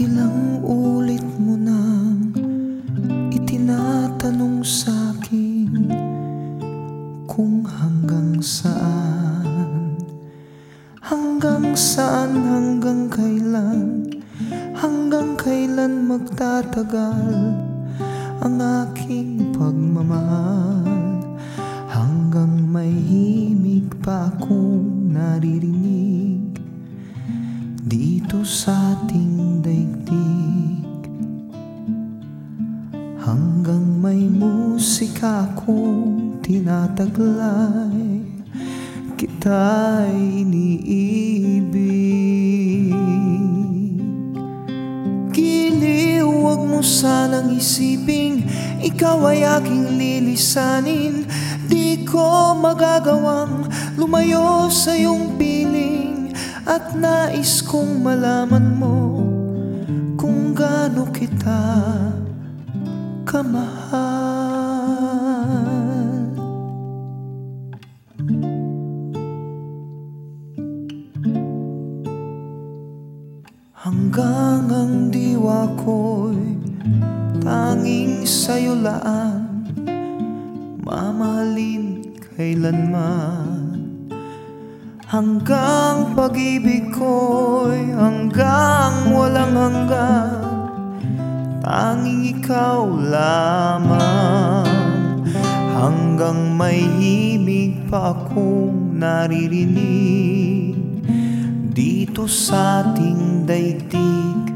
Ilang ulit mo nang itinatanong sa akin kung hanggang saan. Hanggang saan, hanggang kailan Hanggang kailan magtatagal ang aking pagmamahal. Hanggang may himig pa akong naririnig dito sa ating daigdig Hanggang may musika akong tinataglay Kita'y iniibig Giliw, huwag mo sanang isiping Ikaw ay aking lilisanin. Di ko magagawang lumayo sa iyong piling At nais kong malaman mo Kung gaano kita kamahal. Hanggang ang diwa ko'y tanging sa'yo laan Mamahalin kailanman Hanggang pag-ibig ko'y hanggang walang hanggan Tanging ikaw lamang. Hanggang may himig pa akong naririnig Dito sa ating daigdig.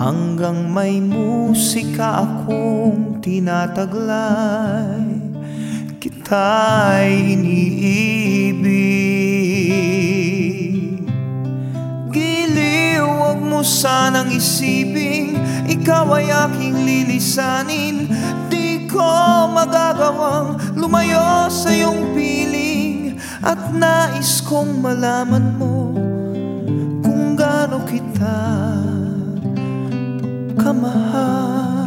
Hanggang may musika akong tinataglay Kita'y iniibig. Giliw, huwag mo sanang isiping Ikaw ay aking lilisanin. Di ko magagawang lumayo sa iyong piling At nais kong malaman mo Kung gaano kita kamahal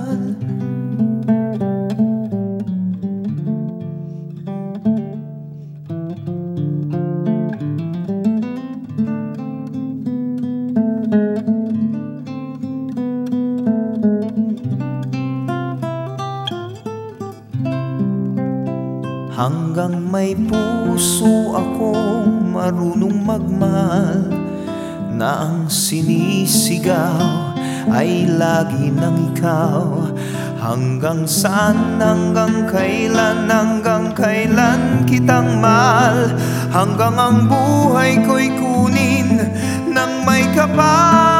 Hanggang may puso akong marunong magmahal Na ang sinisigaw ay lagi ng ikaw. Hanggang saan, hanggang kailan, hanggang kailan kitang mahal? Hanggang ang buhay ko'y kunin ng may kapal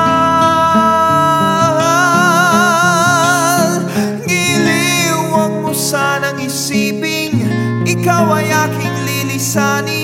aking lilisanin